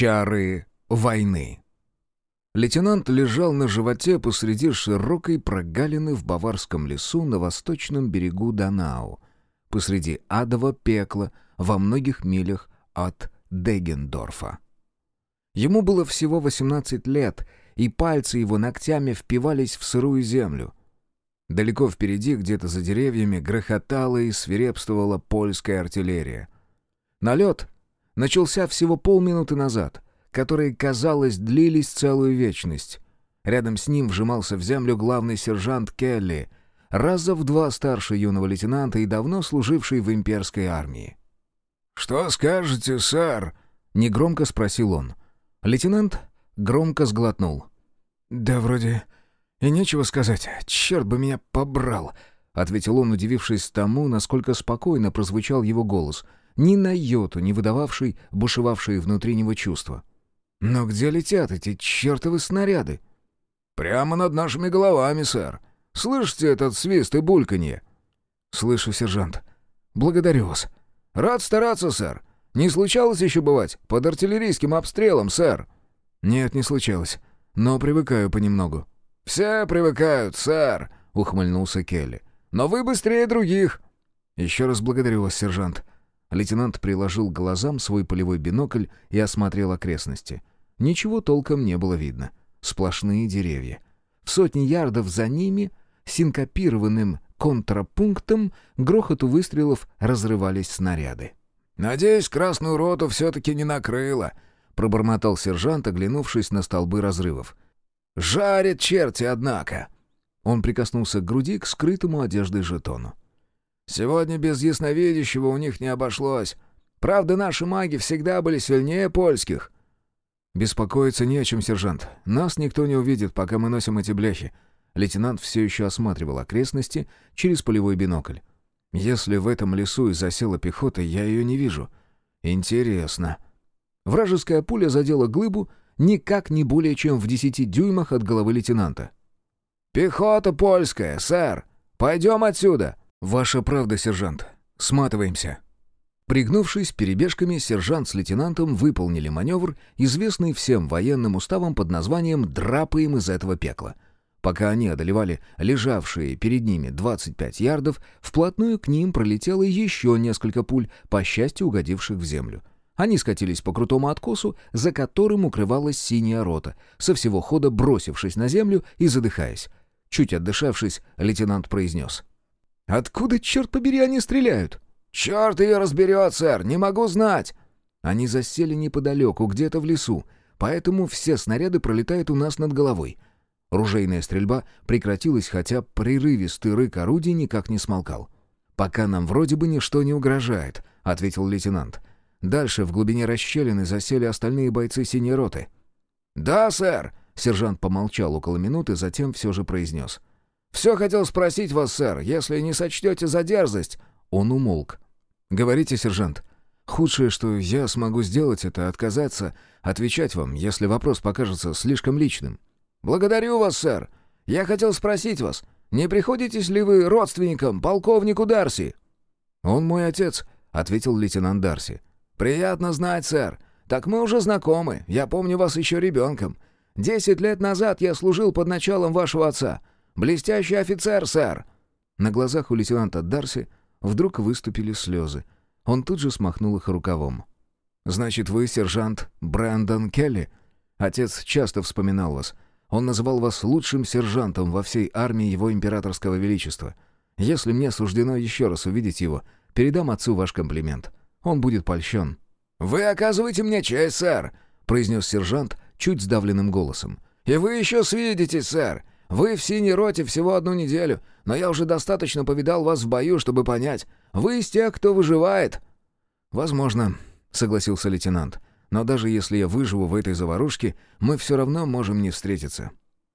Чары войны. Лейтенант лежал на животе посреди широкой прогалины в Баварском лесу на восточном берегу Донау, посреди адового пекла во многих милях от Дегендорфа. Ему было всего 18 лет, и пальцы его ногтями впивались в сырую землю. Далеко впереди, где-то за деревьями, грохотала и свирепствовала польская артиллерия. Налет начался всего полминуты назад, которые, казалось, длились целую вечность. Рядом с ним вжимался в землю главный сержант Келли, раза в два старше юного лейтенанта и давно служивший в имперской армии. «Что скажете, сэр?» — негромко спросил он. Лейтенант громко сглотнул. «Да вроде и нечего сказать. Черт бы меня побрал!» — ответил он, удивившись тому, насколько спокойно прозвучал его голос — ни на йоту не выдававший бушевавшие внутри него чувства. «Но где летят эти чертовы снаряды?» «Прямо над нашими головами, сэр. Слышите этот свист и бульканье?» «Слышу, сержант. Благодарю вас». «Рад стараться, сэр. Не случалось еще бывать под артиллерийским обстрелом, сэр?» «Нет, не случалось. Но привыкаю понемногу». «Все привыкают, сэр», — ухмыльнулся Келли. «Но вы быстрее других». «Еще раз благодарю вас, сержант. Лейтенант приложил к глазам свой полевой бинокль и осмотрел окрестности. Ничего толком не было видно. Сплошные деревья. В сотни ярдов за ними, синкопированным контрапунктом, грохоту выстрелов разрывались снаряды. «Надеюсь, красную роту все-таки не накрыло», — пробормотал сержант, оглянувшись на столбы разрывов. «Жарит черти, однако!» Он прикоснулся к груди к скрытому одеждой жетону. Сегодня без ясновидящего у них не обошлось. Правда, наши маги всегда были сильнее польских». «Беспокоиться не о чем, сержант. Нас никто не увидит, пока мы носим эти бляхи». Лейтенант все еще осматривал окрестности через полевой бинокль. «Если в этом лесу и засела пехота, я ее не вижу. Интересно». Вражеская пуля задела глыбу никак не более чем в десяти дюймах от головы лейтенанта. «Пехота польская, сэр! Пойдем отсюда!» «Ваша правда, сержант. Сматываемся». Пригнувшись перебежками, сержант с лейтенантом выполнили маневр, известный всем военным уставом под названием «драпаем из этого пекла». Пока они одолевали лежавшие перед ними 25 ярдов, вплотную к ним пролетело еще несколько пуль, по счастью угодивших в землю. Они скатились по крутому откосу, за которым укрывалась синяя рота, со всего хода бросившись на землю и задыхаясь. Чуть отдышавшись, лейтенант произнес — Откуда, черт побери, они стреляют? Черт ее разберет, сэр, не могу знать. Они засели неподалеку, где-то в лесу, поэтому все снаряды пролетают у нас над головой. Ружейная стрельба прекратилась, хотя прерывистый рык орудий никак не смолкал. «Пока нам вроде бы ничто не угрожает», — ответил лейтенант. «Дальше в глубине расщелины засели остальные бойцы синей роты». «Да, сэр», — сержант помолчал около минуты, затем все же произнес. «Все хотел спросить вас, сэр, если не сочтете за дерзость...» Он умолк. «Говорите, сержант. Худшее, что я смогу сделать, это отказаться отвечать вам, если вопрос покажется слишком личным». «Благодарю вас, сэр. Я хотел спросить вас, не приходитесь ли вы родственником полковнику Дарси?» «Он мой отец», — ответил лейтенант Дарси. «Приятно знать, сэр. Так мы уже знакомы. Я помню вас еще ребенком. Десять лет назад я служил под началом вашего отца. Блестящий офицер, сэр!» На глазах у лейтенанта Дарси вдруг выступили слезы. Он тут же смахнул их рукавом. «Значит, вы сержант Брэндон Келли? Отец часто вспоминал вас. Он называл вас лучшим сержантом во всей армии его императорского величества. Если мне суждено еще раз увидеть его, передам отцу ваш комплимент. Он будет польщен». «Вы оказываете мне честь, сэр», — произнес сержант чуть сдавленным голосом. «И вы еще свидитесь, сэр. Вы в синей роте всего одну неделю, но я уже достаточно повидал вас в бою, чтобы понять. Вы из тех, кто выживает». «Возможно», — согласился лейтенант. «Но даже если я выживу в этой заварушке, мы все равно можем не встретиться.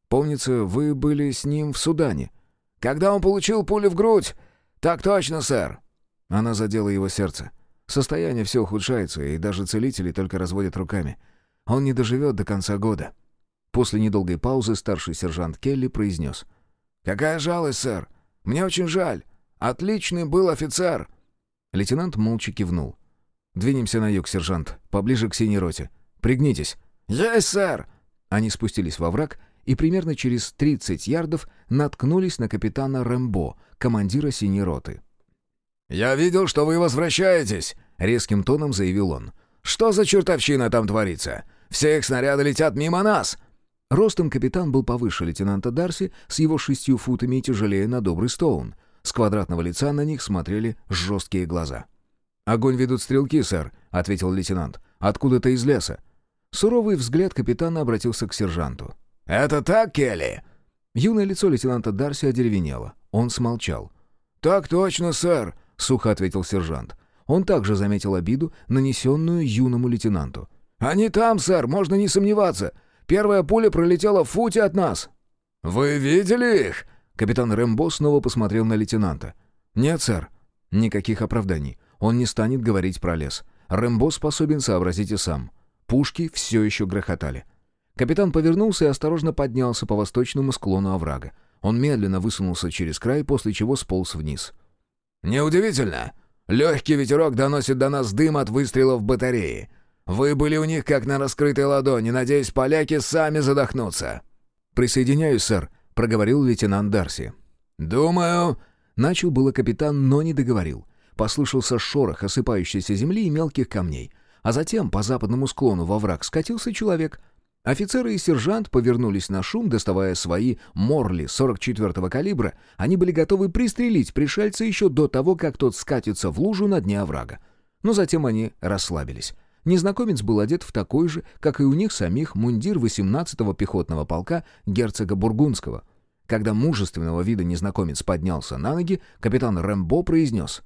Помнится, вы были с ним в Судане». «Когда он получил пулю в грудь?» «Так точно, сэр». Она задела его сердце. Состояние все ухудшается, и даже целители только разводят руками. Он не доживет до конца года. После недолгой паузы старший сержант Келли произнес. «Какая жалость, сэр! Мне очень жаль! Отличный был офицер!» Лейтенант молча кивнул. «Двинемся на юг, сержант, поближе к синей роте. Пригнитесь». «Есть, сэр!» Они спустились во враг и примерно через 30 ярдов наткнулись на капитана Рэмбо, командира синей роты. «Я видел, что вы возвращаетесь», — резким тоном заявил он. «Что за чертовщина там творится? Все их снаряды летят мимо нас!» Ростом капитан был повыше лейтенанта Дарси с его шестью футами и тяжелее на добрый стоун. С квадратного лица на них смотрели жесткие глаза. «Огонь ведут стрелки, сэр», — ответил лейтенант. «Откуда-то из леса». Суровый взгляд капитана обратился к сержанту. «Это так, Келли?» Юное лицо лейтенанта Дарси одеревенело. Он смолчал. «Так точно, сэр», — сухо ответил сержант. Он также заметил обиду, нанесенную юному лейтенанту. «Они там, сэр, можно не сомневаться. Первая пуля пролетела в футе от нас». «Вы видели их?» Капитан Рэмбо снова посмотрел на лейтенанта. «Нет, сэр. Никаких оправданий. Он не станет говорить про лес. Рэмбо способен сообразить и сам. Пушки все еще грохотали. Капитан повернулся и осторожно поднялся по восточному склону оврага. Он медленно высунулся через край, после чего сполз вниз. «Неудивительно. Легкий ветерок доносит до нас дым от выстрелов батареи. Вы были у них как на раскрытой ладони, надеюсь, поляки сами задохнутся». «Присоединяюсь, сэр», — проговорил лейтенант Дарси. «Думаю...» — начал было капитан, но не договорил. Послышался шорох осыпающейся земли и мелких камней. А затем по западному склону во враг скатился человек — Офицеры и сержант повернулись на шум, доставая свои «Морли» 44-го калибра. Они были готовы пристрелить пришельца еще до того, как тот скатится в лужу на дне оврага. Но затем они расслабились. Незнакомец был одет в такой же, как и у них самих, мундир 18-го пехотного полка герцога Бургундского. Когда мужественного вида незнакомец поднялся на ноги, капитан Рэмбо произнес.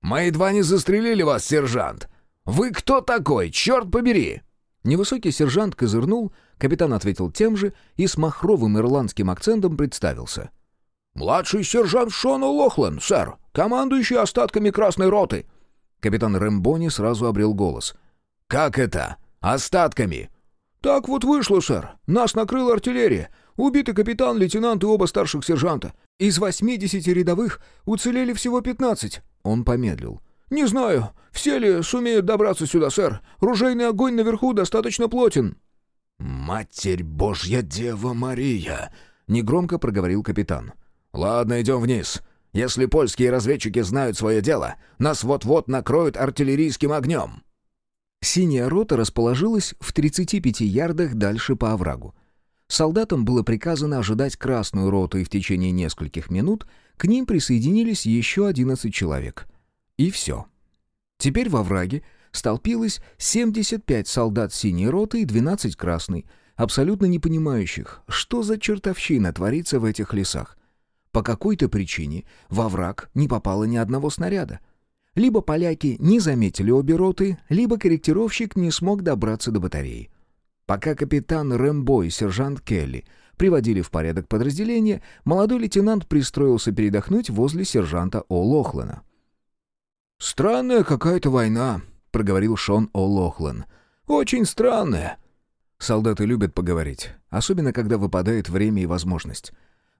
«Мы едва не застрелили вас, сержант! Вы кто такой, черт побери?» Невысокий сержант козырнул, капитан ответил тем же и с махровым ирландским акцентом представился. «Младший сержант Шон Лохлен, сэр, командующий остатками Красной Роты». Капитан Рэмбони сразу обрел голос. «Как это? Остатками?» «Так вот вышло, сэр. Нас накрыла артиллерия. Убиты капитан, лейтенант и оба старших сержанта. Из восьмидесяти рядовых уцелели всего пятнадцать». Он помедлил. «Не знаю, все ли сумеют добраться сюда, сэр. Ружейный огонь наверху достаточно плотен». «Матерь Божья Дева Мария!» — негромко проговорил капитан. «Ладно, идем вниз. Если польские разведчики знают свое дело, нас вот-вот накроют артиллерийским огнем». Синяя рота расположилась в 35 ярдах дальше по оврагу. Солдатам было приказано ожидать красную роту, и в течение нескольких минут к ним присоединились еще 11 человек — и все. Теперь во враге столпилось 75 солдат синей роты и 12 красной, абсолютно не понимающих, что за чертовщина творится в этих лесах. По какой-то причине во враг не попало ни одного снаряда. Либо поляки не заметили обе роты, либо корректировщик не смог добраться до батареи. Пока капитан Рэмбо и сержант Келли приводили в порядок подразделение, молодой лейтенант пристроился передохнуть возле сержанта О'Лохлена. «Странная какая-то война», — проговорил Шон О'Лохлан. «Очень странная». Солдаты любят поговорить, особенно когда выпадает время и возможность.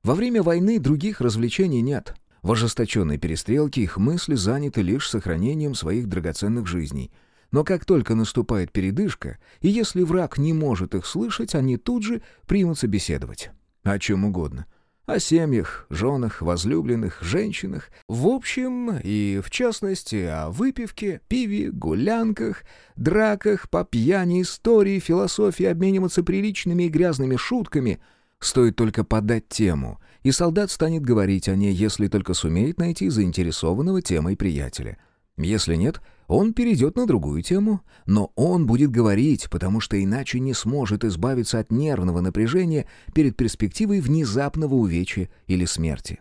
Во время войны других развлечений нет. В ожесточенной перестрелке их мысли заняты лишь сохранением своих драгоценных жизней. Но как только наступает передышка, и если враг не может их слышать, они тут же примутся беседовать. О чем угодно — о семьях, женах, возлюбленных, женщинах. В общем, и в частности, о выпивке, пиве, гулянках, драках, по пьяни, истории, философии, обмениваться приличными и грязными шутками. Стоит только подать тему, и солдат станет говорить о ней, если только сумеет найти заинтересованного темой приятеля. Если нет — он перейдет на другую тему, но он будет говорить, потому что иначе не сможет избавиться от нервного напряжения перед перспективой внезапного увечья или смерти.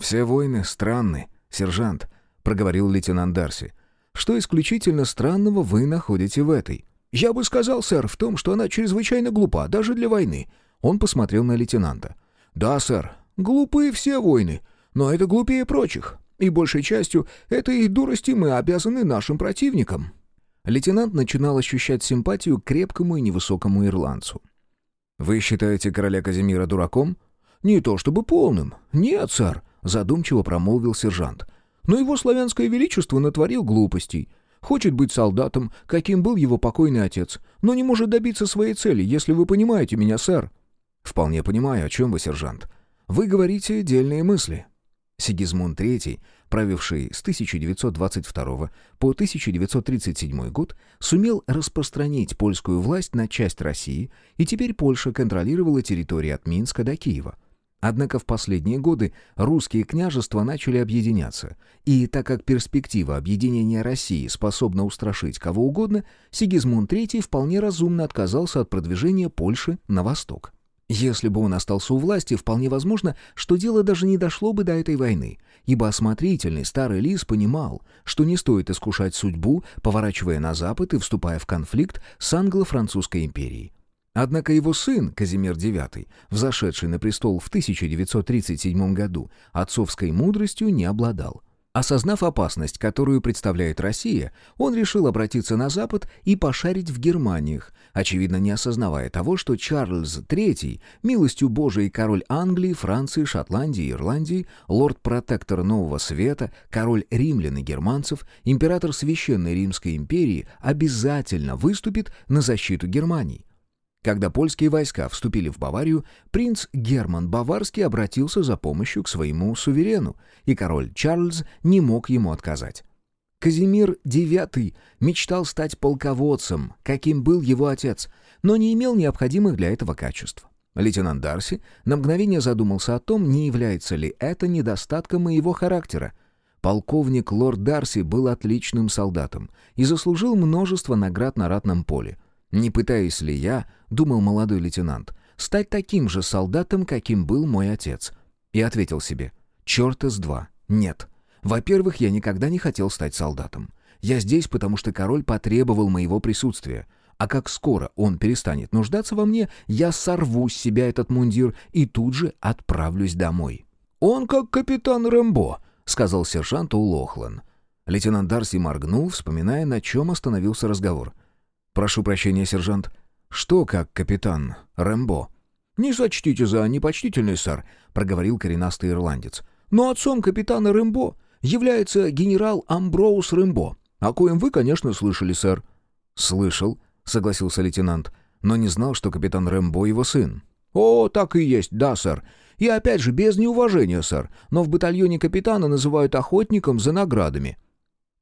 «Все войны странны, сержант», — проговорил лейтенант Дарси. «Что исключительно странного вы находите в этой?» «Я бы сказал, сэр, в том, что она чрезвычайно глупа, даже для войны». Он посмотрел на лейтенанта. «Да, сэр, глупые все войны, но это глупее прочих. И большей частью этой дурости мы обязаны нашим противникам». Лейтенант начинал ощущать симпатию к крепкому и невысокому ирландцу. «Вы считаете короля Казимира дураком?» «Не то чтобы полным. Нет, сэр», — задумчиво промолвил сержант. «Но его славянское величество натворил глупостей. Хочет быть солдатом, каким был его покойный отец, но не может добиться своей цели, если вы понимаете меня, сэр». «Вполне понимаю, о чем вы, сержант. Вы говорите дельные мысли». Сигизмунд III, правивший с 1922 по 1937 год, сумел распространить польскую власть на часть России, и теперь Польша контролировала территории от Минска до Киева. Однако в последние годы русские княжества начали объединяться, и так как перспектива объединения России способна устрашить кого угодно, Сигизмунд III вполне разумно отказался от продвижения Польши на восток. Если бы он остался у власти, вполне возможно, что дело даже не дошло бы до этой войны, ибо осмотрительный старый лис понимал, что не стоит искушать судьбу, поворачивая на запад и вступая в конфликт с англо-французской империей. Однако его сын, Казимир IX, взошедший на престол в 1937 году, отцовской мудростью не обладал. Осознав опасность, которую представляет Россия, он решил обратиться на Запад и пошарить в Германиях, очевидно не осознавая того, что Чарльз III, милостью Божией король Англии, Франции, Шотландии, Ирландии, лорд-протектор Нового Света, король римлян и германцев, император Священной Римской империи, обязательно выступит на защиту Германии. Когда польские войска вступили в Баварию, принц Герман Баварский обратился за помощью к своему суверену, и король Чарльз не мог ему отказать. Казимир IX мечтал стать полководцем, каким был его отец, но не имел необходимых для этого качеств. Лейтенант Дарси на мгновение задумался о том, не является ли это недостатком моего характера. Полковник лорд Дарси был отличным солдатом и заслужил множество наград на ратном поле — не пытаюсь ли я, думал молодой лейтенант, стать таким же солдатом, каким был мой отец? И ответил себе, черта с два, нет. Во-первых, я никогда не хотел стать солдатом. Я здесь, потому что король потребовал моего присутствия. А как скоро он перестанет нуждаться во мне, я сорву с себя этот мундир и тут же отправлюсь домой. «Он как капитан Рэмбо», — сказал сержант Улохлан. Лейтенант Дарси моргнул, вспоминая, на чем остановился разговор — «Прошу прощения, сержант. Что как капитан Рэмбо?» «Не сочтите за непочтительный, сэр», — проговорил коренастый ирландец. «Но отцом капитана Рэмбо является генерал Амброуз Рэмбо, о коем вы, конечно, слышали, сэр». «Слышал», — согласился лейтенант, «но не знал, что капитан Рэмбо его сын». «О, так и есть, да, сэр. И опять же, без неуважения, сэр, но в батальоне капитана называют охотником за наградами».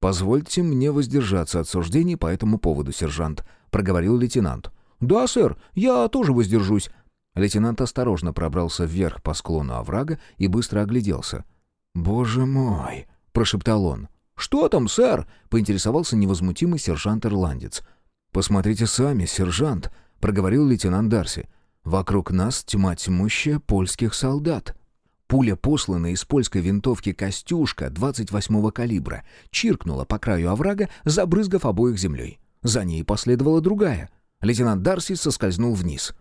«Позвольте мне воздержаться от суждений по этому поводу, сержант», — проговорил лейтенант. «Да, сэр, я тоже воздержусь». Лейтенант осторожно пробрался вверх по склону оврага и быстро огляделся. «Боже мой!» — прошептал он. «Что там, сэр?» — поинтересовался невозмутимый сержант-ирландец. «Посмотрите сами, сержант», — проговорил лейтенант Дарси. «Вокруг нас тьма тьмущая польских солдат». Пуля, посланная из польской винтовки «Костюшка» 28-го калибра, чиркнула по краю оврага, забрызгав обоих землей. За ней последовала другая. Лейтенант Дарси соскользнул вниз.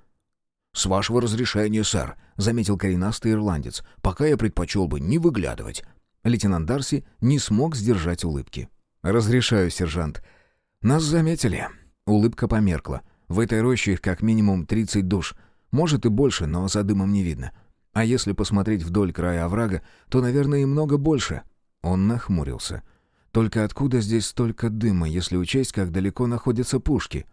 «С вашего разрешения, сэр», — заметил коренастый ирландец, «пока я предпочел бы не выглядывать». Лейтенант Дарси не смог сдержать улыбки. «Разрешаю, сержант. Нас заметили». Улыбка померкла. В этой роще их как минимум 30 душ. Может и больше, но за дымом не видно. А если посмотреть вдоль края оврага, то, наверное, и много больше. Он нахмурился. Только откуда здесь столько дыма, если учесть, как далеко находятся пушки?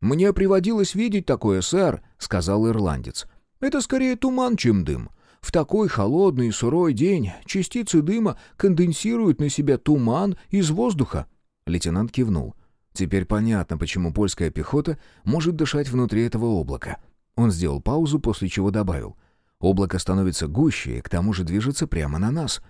«Мне приводилось видеть такое, сэр», — сказал ирландец. «Это скорее туман, чем дым. В такой холодный и сырой день частицы дыма конденсируют на себя туман из воздуха». Лейтенант кивнул. Теперь понятно, почему польская пехота может дышать внутри этого облака. Он сделал паузу, после чего добавил. Облако становится гуще и к тому же движется прямо на нас.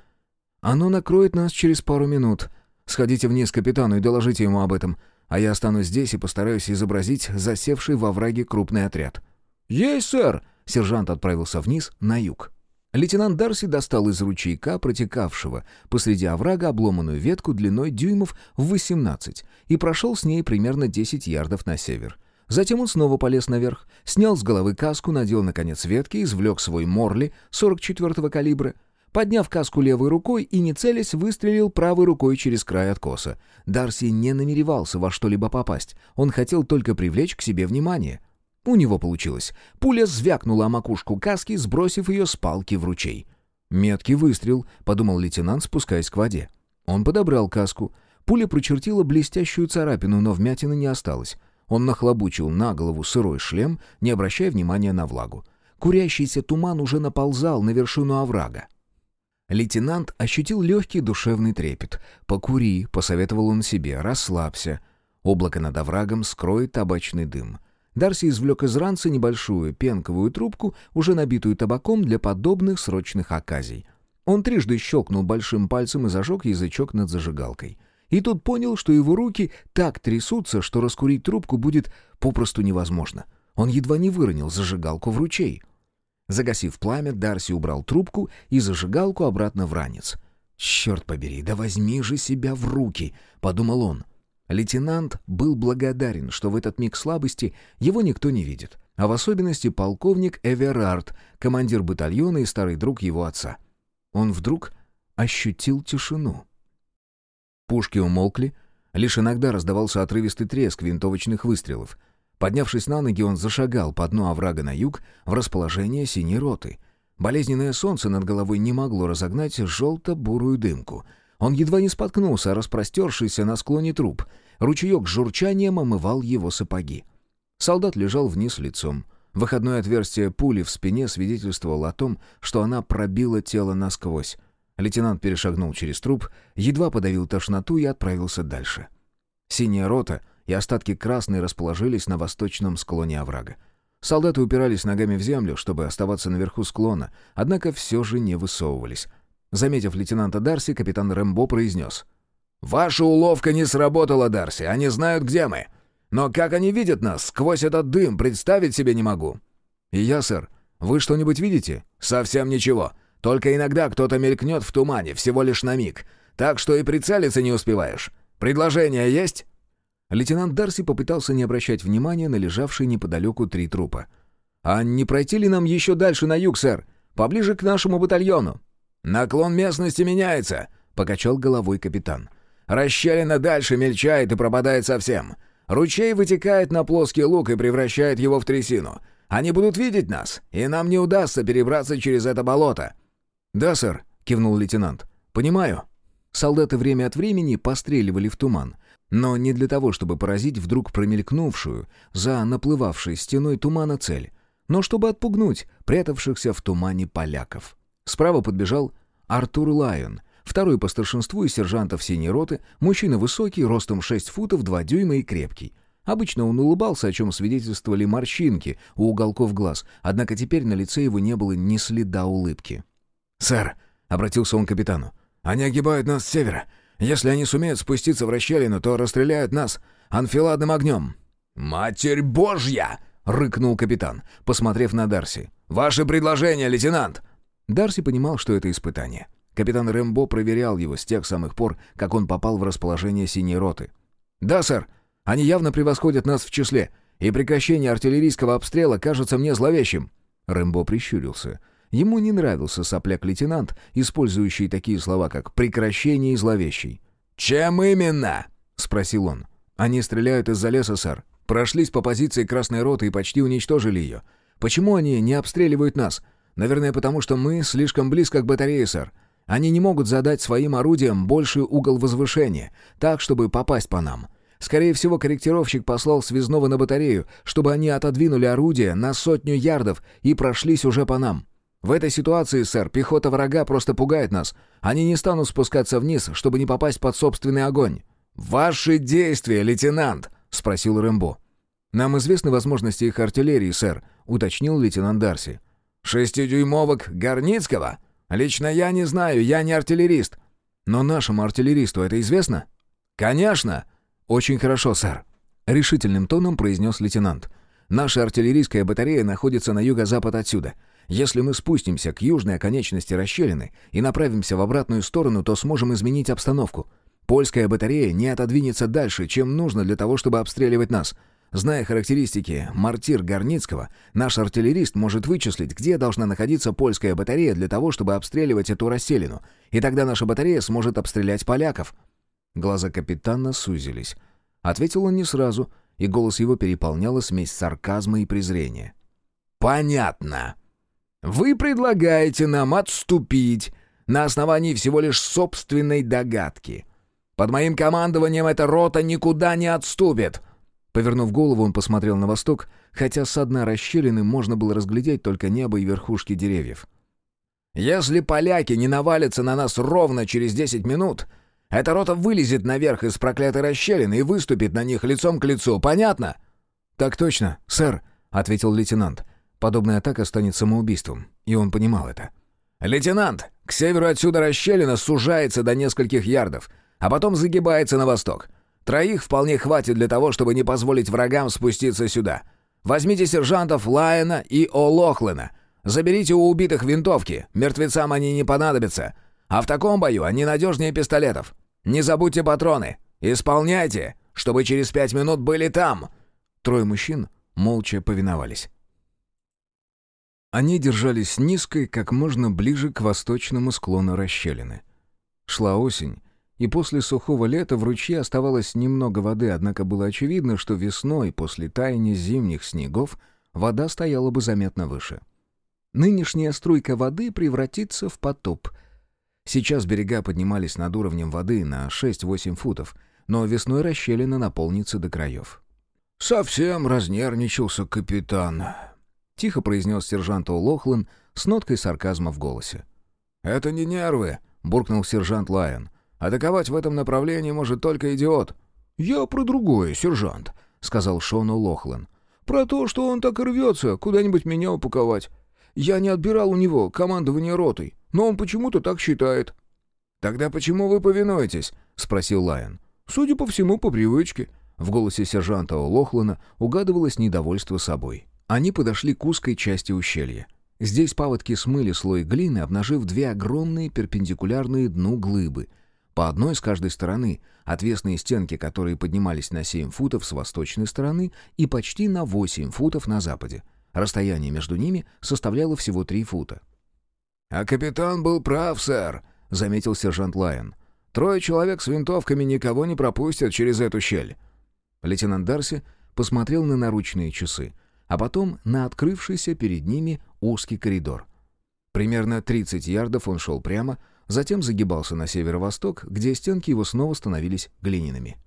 Оно накроет нас через пару минут. Сходите вниз к капитану и доложите ему об этом, а я останусь здесь и постараюсь изобразить засевший во враге крупный отряд». «Есть, сэр!» — сержант отправился вниз, на юг. Лейтенант Дарси достал из ручейка, протекавшего посреди оврага, обломанную ветку длиной дюймов в 18 и прошел с ней примерно 10 ярдов на север. Затем он снова полез наверх, снял с головы каску, надел на конец ветки, извлек свой морли 44-го калибра, подняв каску левой рукой и, не целясь, выстрелил правой рукой через край откоса. Дарси не намеревался во что-либо попасть, он хотел только привлечь к себе внимание. У него получилось. Пуля звякнула о макушку каски, сбросив ее с палки в ручей. «Меткий выстрел», — подумал лейтенант, спускаясь к воде. Он подобрал каску, Пуля прочертила блестящую царапину, но вмятины не осталось. Он нахлобучил на голову сырой шлем, не обращая внимания на влагу. Курящийся туман уже наползал на вершину оврага. Лейтенант ощутил легкий душевный трепет. «Покури», — посоветовал он себе, — «расслабься». Облако над оврагом скроет табачный дым. Дарси извлек из ранца небольшую пенковую трубку, уже набитую табаком для подобных срочных оказий. Он трижды щелкнул большим пальцем и зажег язычок над зажигалкой. И тут понял, что его руки так трясутся, что раскурить трубку будет попросту невозможно. Он едва не выронил зажигалку в ручей. Загасив пламя, Дарси убрал трубку и зажигалку обратно в ранец. «Черт побери, да возьми же себя в руки!» — подумал он. Лейтенант был благодарен, что в этот миг слабости его никто не видит, а в особенности полковник Эверард, командир батальона и старый друг его отца. Он вдруг ощутил тишину. Пушки умолкли, лишь иногда раздавался отрывистый треск винтовочных выстрелов. Поднявшись на ноги, он зашагал по дну оврага на юг в расположение синей роты. Болезненное солнце над головой не могло разогнать желто-бурую дымку — он едва не споткнулся, распростершийся на склоне труп. Ручеек с журчанием омывал его сапоги. Солдат лежал вниз лицом. Выходное отверстие пули в спине свидетельствовало о том, что она пробила тело насквозь. Лейтенант перешагнул через труп, едва подавил тошноту и отправился дальше. Синяя рота и остатки красной расположились на восточном склоне оврага. Солдаты упирались ногами в землю, чтобы оставаться наверху склона, однако все же не высовывались. Заметив лейтенанта Дарси, капитан Рэмбо произнес. «Ваша уловка не сработала, Дарси, они знают, где мы. Но как они видят нас сквозь этот дым, представить себе не могу». «И я, сэр. Вы что-нибудь видите?» «Совсем ничего. Только иногда кто-то мелькнет в тумане, всего лишь на миг. Так что и прицелиться не успеваешь. Предложение есть?» Лейтенант Дарси попытался не обращать внимания на лежавшие неподалеку три трупа. «А не пройти ли нам еще дальше на юг, сэр? Поближе к нашему батальону?» «Наклон местности меняется», — покачал головой капитан. «Расщелина дальше мельчает и пропадает совсем. Ручей вытекает на плоский луг и превращает его в трясину. Они будут видеть нас, и нам не удастся перебраться через это болото». «Да, сэр», — кивнул лейтенант. «Понимаю». Солдаты время от времени постреливали в туман, но не для того, чтобы поразить вдруг промелькнувшую за наплывавшей стеной тумана цель, но чтобы отпугнуть прятавшихся в тумане поляков. Справа подбежал Артур Лайон, второй по старшинству из сержантов синей роты, мужчина высокий, ростом 6 футов, 2 дюйма и крепкий. Обычно он улыбался, о чем свидетельствовали морщинки у уголков глаз, однако теперь на лице его не было ни следа улыбки. «Сэр», — обратился он к капитану, — «они огибают нас с севера. Если они сумеют спуститься в расщелину, то расстреляют нас анфиладным огнем». «Матерь Божья!» — рыкнул капитан, посмотрев на Дарси. «Ваше предложение, лейтенант!» Дарси понимал, что это испытание. Капитан Рэмбо проверял его с тех самых пор, как он попал в расположение синей роты. «Да, сэр. Они явно превосходят нас в числе, и прекращение артиллерийского обстрела кажется мне зловещим». Рэмбо прищурился. Ему не нравился сопляк-лейтенант, использующий такие слова, как «прекращение» и «зловещий». «Чем именно?» — спросил он. «Они стреляют из-за леса, сэр. Прошлись по позиции Красной Роты и почти уничтожили ее. Почему они не обстреливают нас? Наверное, потому что мы слишком близко к батарее, сэр. Они не могут задать своим орудиям больший угол возвышения, так, чтобы попасть по нам. Скорее всего, корректировщик послал связного на батарею, чтобы они отодвинули орудие на сотню ярдов и прошлись уже по нам. В этой ситуации, сэр, пехота врага просто пугает нас. Они не станут спускаться вниз, чтобы не попасть под собственный огонь. «Ваши действия, лейтенант!» — спросил Рэмбо. «Нам известны возможности их артиллерии, сэр», — уточнил лейтенант Дарси. «Шестидюймовок Горницкого? Лично я не знаю, я не артиллерист». «Но нашему артиллеристу это известно?» «Конечно!» «Очень хорошо, сэр», — решительным тоном произнес лейтенант. «Наша артиллерийская батарея находится на юго-запад отсюда. Если мы спустимся к южной оконечности расщелины и направимся в обратную сторону, то сможем изменить обстановку. Польская батарея не отодвинется дальше, чем нужно для того, чтобы обстреливать нас. Зная характеристики мортир Горницкого, наш артиллерист может вычислить, где должна находиться польская батарея для того, чтобы обстреливать эту расселину, и тогда наша батарея сможет обстрелять поляков». Глаза капитана сузились. Ответил он не сразу, и голос его переполняла смесь сарказма и презрения. «Понятно. Вы предлагаете нам отступить на основании всего лишь собственной догадки. Под моим командованием эта рота никуда не отступит!» Повернув голову, он посмотрел на восток, хотя с дна расщелины можно было разглядеть только небо и верхушки деревьев. «Если поляки не навалятся на нас ровно через десять минут, эта рота вылезет наверх из проклятой расщелины и выступит на них лицом к лицу, понятно?» «Так точно, сэр», — ответил лейтенант. Подобная атака станет самоубийством, и он понимал это. «Лейтенант, к северу отсюда расщелина сужается до нескольких ярдов, а потом загибается на восток. Троих вполне хватит для того, чтобы не позволить врагам спуститься сюда. Возьмите сержантов Лайена и О'Лохлена. Заберите у убитых винтовки, мертвецам они не понадобятся. А в таком бою они надежнее пистолетов. Не забудьте патроны. Исполняйте, чтобы через пять минут были там». Трое мужчин молча повиновались. Они держались низко и как можно ближе к восточному склону расщелины. Шла осень, и после сухого лета в ручье оставалось немного воды, однако было очевидно, что весной, после таяния зимних снегов, вода стояла бы заметно выше. Нынешняя струйка воды превратится в потоп. Сейчас берега поднимались над уровнем воды на 6-8 футов, но весной расщелина наполнится до краев. «Совсем разнервничался капитан», — тихо произнес сержант О'Лохлан с ноткой сарказма в голосе. «Это не нервы», — буркнул сержант Лайон. Атаковать в этом направлении может только идиот». «Я про другое, сержант», — сказал Шону Лохлан. «Про то, что он так и рвется куда-нибудь меня упаковать. Я не отбирал у него командование ротой, но он почему-то так считает». «Тогда почему вы повинуетесь?» — спросил Лайон. «Судя по всему, по привычке». В голосе сержанта Лохлана угадывалось недовольство собой. Они подошли к узкой части ущелья. Здесь паводки смыли слой глины, обнажив две огромные перпендикулярные дну глыбы — по одной с каждой стороны, отвесные стенки, которые поднимались на 7 футов с восточной стороны и почти на 8 футов на западе. Расстояние между ними составляло всего 3 фута. «А капитан был прав, сэр», — заметил сержант Лайон. «Трое человек с винтовками никого не пропустят через эту щель». Лейтенант Дарси посмотрел на наручные часы, а потом на открывшийся перед ними узкий коридор. Примерно 30 ярдов он шел прямо, Затем загибался на северо-восток, где стенки его снова становились глиняными.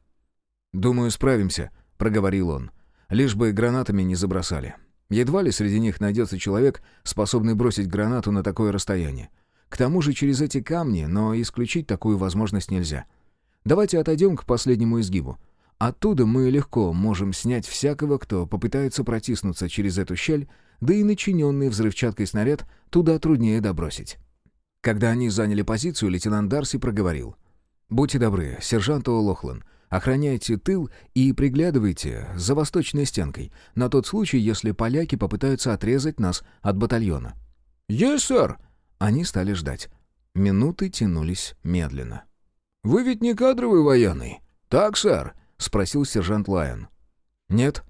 «Думаю, справимся», — проговорил он. «Лишь бы гранатами не забросали. Едва ли среди них найдется человек, способный бросить гранату на такое расстояние. К тому же через эти камни, но исключить такую возможность нельзя. Давайте отойдем к последнему изгибу. Оттуда мы легко можем снять всякого, кто попытается протиснуться через эту щель, да и начиненный взрывчаткой снаряд туда труднее добросить. Когда они заняли позицию, лейтенант Дарси проговорил. «Будьте добры, сержант О'Лохлан, охраняйте тыл и приглядывайте за восточной стенкой, на тот случай, если поляки попытаются отрезать нас от батальона». «Есть, сэр!» Они стали ждать. Минуты тянулись медленно. «Вы ведь не кадровый военный?» «Так, сэр?» — спросил сержант Лайон. «Нет.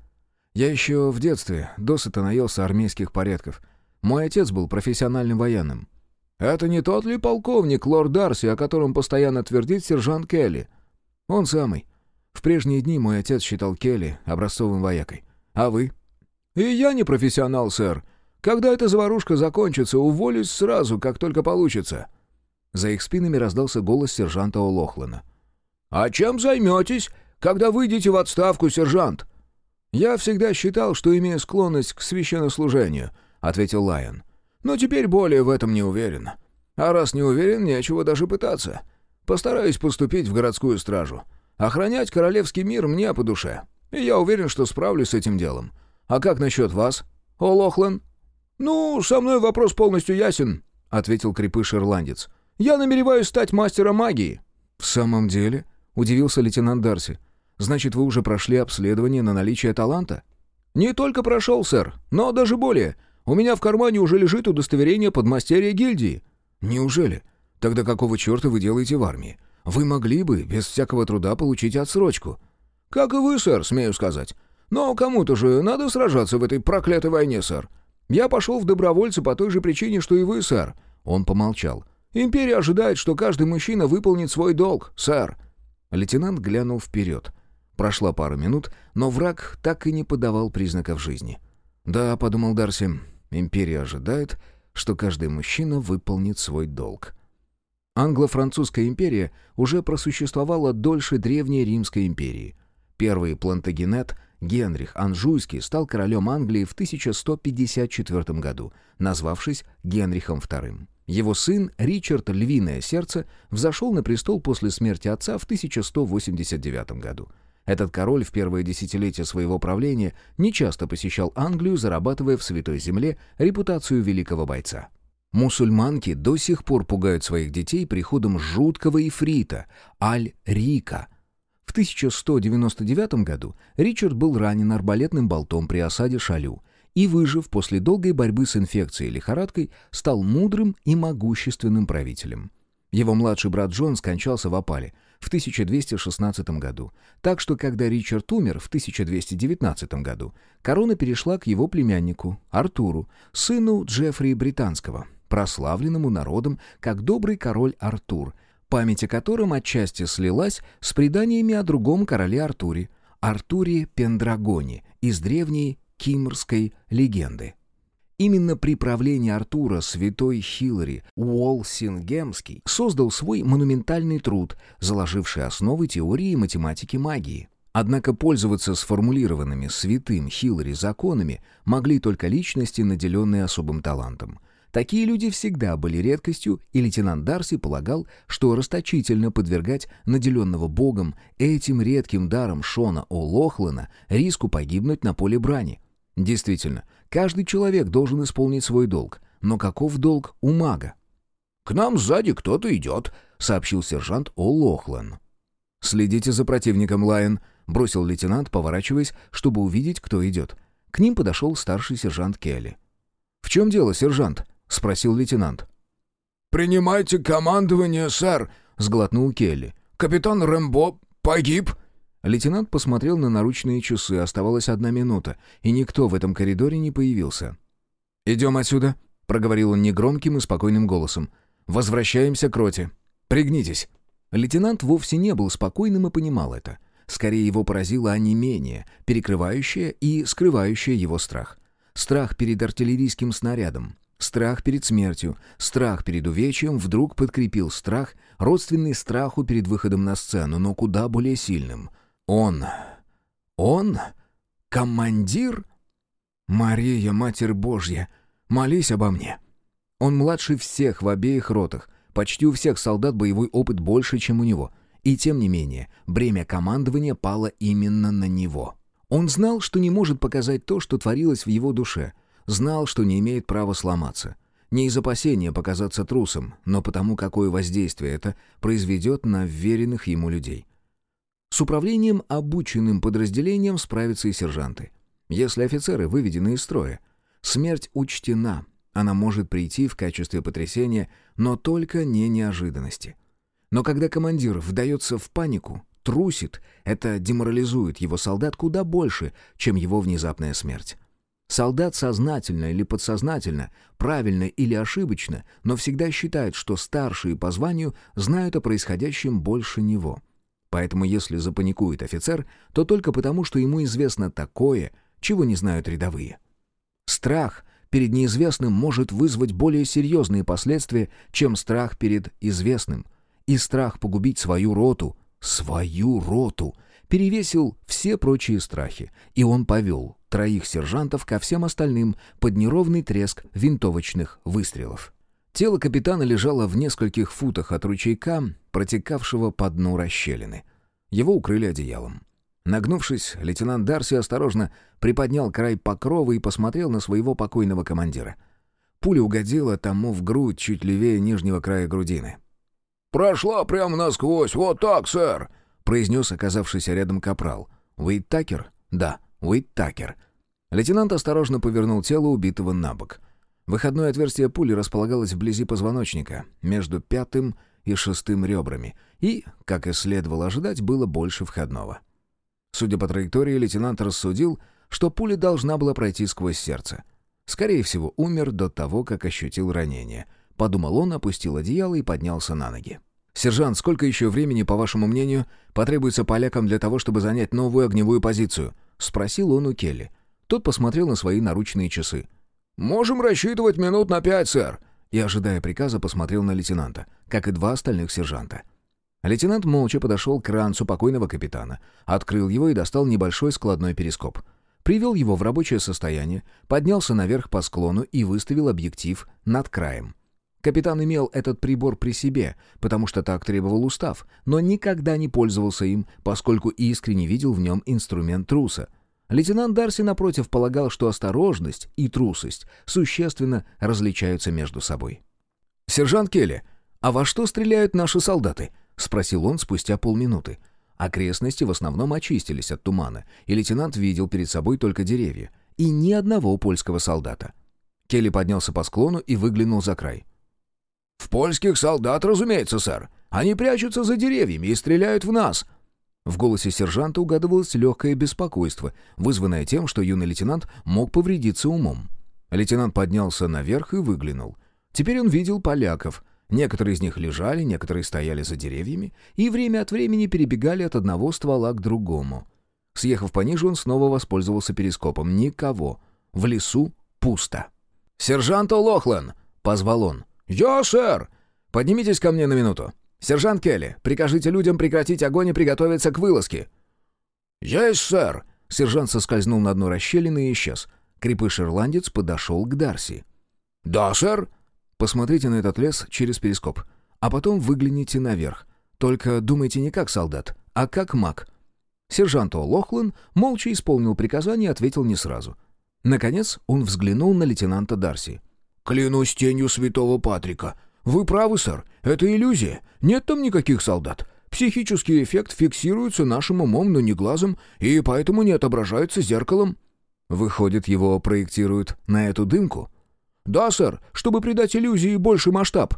Я еще в детстве досыта наелся армейских порядков. Мой отец был профессиональным военным. «Это не тот ли полковник, лорд Дарси, о котором постоянно твердит сержант Келли?» «Он самый. В прежние дни мой отец считал Келли образцовым воякой. А вы?» «И я не профессионал, сэр. Когда эта заварушка закончится, уволюсь сразу, как только получится». За их спинами раздался голос сержанта О'Лохлана. «А чем займетесь, когда выйдете в отставку, сержант?» «Я всегда считал, что имею склонность к священнослужению», — ответил Лайон. Но теперь более в этом не уверен. А раз не уверен, нечего даже пытаться. Постараюсь поступить в городскую стражу. Охранять королевский мир мне по душе. И я уверен, что справлюсь с этим делом. А как насчет вас, О? «Ну, со мной вопрос полностью ясен», — ответил крепыш-ирландец. «Я намереваюсь стать мастером магии». «В самом деле?» — удивился лейтенант Дарси. «Значит, вы уже прошли обследование на наличие таланта?» «Не только прошел, сэр, но даже более. У меня в кармане уже лежит удостоверение подмастерья гильдии». «Неужели? Тогда какого черта вы делаете в армии? Вы могли бы без всякого труда получить отсрочку». «Как и вы, сэр, смею сказать. Но кому-то же надо сражаться в этой проклятой войне, сэр. Я пошел в добровольцы по той же причине, что и вы, сэр». Он помолчал. «Империя ожидает, что каждый мужчина выполнит свой долг, сэр». Лейтенант глянул вперед. Прошла пара минут, но враг так и не подавал признаков жизни. «Да», — подумал Дарси, Империя ожидает, что каждый мужчина выполнит свой долг. Англо-французская империя уже просуществовала дольше Древней Римской империи. Первый плантагенет Генрих Анжуйский стал королем Англии в 1154 году, назвавшись Генрихом II. Его сын Ричард Львиное Сердце взошел на престол после смерти отца в 1189 году. Этот король в первое десятилетие своего правления нечасто посещал Англию, зарабатывая в Святой Земле репутацию великого бойца. Мусульманки до сих пор пугают своих детей приходом жуткого ифрита – Аль-Рика. В 1199 году Ричард был ранен арбалетным болтом при осаде Шалю и, выжив после долгой борьбы с инфекцией и лихорадкой, стал мудрым и могущественным правителем. Его младший брат Джон скончался в опале – в 1216 году, так что когда Ричард умер в 1219 году, корона перешла к его племяннику Артуру, сыну Джеффри Британского, прославленному народом как добрый король Артур, память о котором отчасти слилась с преданиями о другом короле Артуре, Артуре Пендрагоне из древней кимрской легенды. Именно при правлении Артура святой Хиллари Уолсингемский создал свой монументальный труд, заложивший основы теории и математики магии. Однако пользоваться сформулированными святым Хиллари законами могли только личности, наделенные особым талантом. Такие люди всегда были редкостью, и лейтенант Дарси полагал, что расточительно подвергать наделенного Богом этим редким даром Шона О'Лохлана риску погибнуть на поле брани. Действительно, Каждый человек должен исполнить свой долг. Но каков долг у мага? «К нам сзади кто-то идет», — сообщил сержант О'Лохлан. «Следите за противником, Лайон», — бросил лейтенант, поворачиваясь, чтобы увидеть, кто идет. К ним подошел старший сержант Келли. «В чем дело, сержант?» — спросил лейтенант. «Принимайте командование, сэр», — сглотнул Келли. «Капитан Рэмбо погиб». Лейтенант посмотрел на наручные часы, оставалась одна минута, и никто в этом коридоре не появился. «Идем отсюда», — проговорил он негромким и спокойным голосом. «Возвращаемся к роте. Пригнитесь». Лейтенант вовсе не был спокойным и понимал это. Скорее его поразило онемение, перекрывающее и скрывающее его страх. Страх перед артиллерийским снарядом, страх перед смертью, страх перед увечьем вдруг подкрепил страх, родственный страху перед выходом на сцену, но куда более сильным — он... он... командир? Мария, Матерь Божья, молись обо мне. Он младший всех в обеих ротах. Почти у всех солдат боевой опыт больше, чем у него. И тем не менее, бремя командования пало именно на него. Он знал, что не может показать то, что творилось в его душе. Знал, что не имеет права сломаться. Не из опасения показаться трусом, но потому, какое воздействие это произведет на веренных ему людей. С управлением обученным подразделением справятся и сержанты. Если офицеры выведены из строя, смерть учтена, она может прийти в качестве потрясения, но только не неожиданности. Но когда командир вдается в панику, трусит, это деморализует его солдат куда больше, чем его внезапная смерть. Солдат сознательно или подсознательно, правильно или ошибочно, но всегда считает, что старшие по званию знают о происходящем больше него. Поэтому если запаникует офицер, то только потому, что ему известно такое, чего не знают рядовые. Страх перед неизвестным может вызвать более серьезные последствия, чем страх перед известным. И страх погубить свою роту, свою роту, перевесил все прочие страхи, и он повел троих сержантов ко всем остальным под неровный треск винтовочных выстрелов. Тело капитана лежало в нескольких футах от ручейка, протекавшего по дну расщелины. Его укрыли одеялом. Нагнувшись, лейтенант Дарси осторожно приподнял край покрова и посмотрел на своего покойного командира. Пуля угодила тому в грудь чуть левее нижнего края грудины. «Прошла прямо насквозь, вот так, сэр!» — произнес оказавшийся рядом капрал. «Уит Такер?» «Да, Уит Такер». Лейтенант осторожно повернул тело убитого на бок. Выходное отверстие пули располагалось вблизи позвоночника, между пятым и шестым ребрами, и, как и следовало ожидать, было больше входного. Судя по траектории, лейтенант рассудил, что пуля должна была пройти сквозь сердце. Скорее всего, умер до того, как ощутил ранение. Подумал он, опустил одеяло и поднялся на ноги. «Сержант, сколько еще времени, по вашему мнению, потребуется полякам для того, чтобы занять новую огневую позицию?» — спросил он у Келли. Тот посмотрел на свои наручные часы. «Можем рассчитывать минут на пять, сэр. и, ожидая приказа, посмотрел на лейтенанта, как и два остальных сержанта. Лейтенант молча подошел к ранцу покойного капитана, открыл его и достал небольшой складной перископ. Привел его в рабочее состояние, поднялся наверх по склону и выставил объектив над краем. Капитан имел этот прибор при себе, потому что так требовал устав, но никогда не пользовался им, поскольку искренне видел в нем инструмент труса. Лейтенант Дарси, напротив, полагал, что осторожность и трусость существенно различаются между собой. «Сержант Келли, а во что стреляют наши солдаты?» — спросил он спустя полминуты. Окрестности в основном очистились от тумана, и лейтенант видел перед собой только деревья. И ни одного польского солдата. Келли поднялся по склону и выглянул за край. «В польских солдат, разумеется, сэр. Они прячутся за деревьями и стреляют в нас». В голосе сержанта угадывалось легкое беспокойство, вызванное тем, что юный лейтенант мог повредиться умом. Лейтенант поднялся наверх и выглянул. Теперь он видел поляков. Некоторые из них лежали, некоторые стояли за деревьями и время от времени перебегали от одного ствола к другому. Съехав пониже, он снова воспользовался перископом. Никого. В лесу пусто. «Сержант О'Лохлен!» — позвал он. «Я, сэр!» «Поднимитесь ко мне на минуту. Сержант Келли, прикажите людям прекратить огонь и приготовиться к вылазке». «Есть, сэр!» Сержант соскользнул на дно расщелины и исчез. Крепыш-ирландец подошел к Дарси. «Да, сэр!» «Посмотрите на этот лес через перископ, а потом выгляните наверх. Только думайте не как солдат, а как маг». Сержант О'Лохлен молча исполнил приказание и ответил не сразу. Наконец он взглянул на лейтенанта Дарси. «Клянусь тенью святого Патрика. Вы правы, сэр. Это иллюзия. Нет там никаких солдат. Психический эффект фиксируется нашим умом, но не глазом, и поэтому не отображается зеркалом». «Выходит, его проектируют на эту дымку?» «Да, сэр, чтобы придать иллюзии больший масштаб».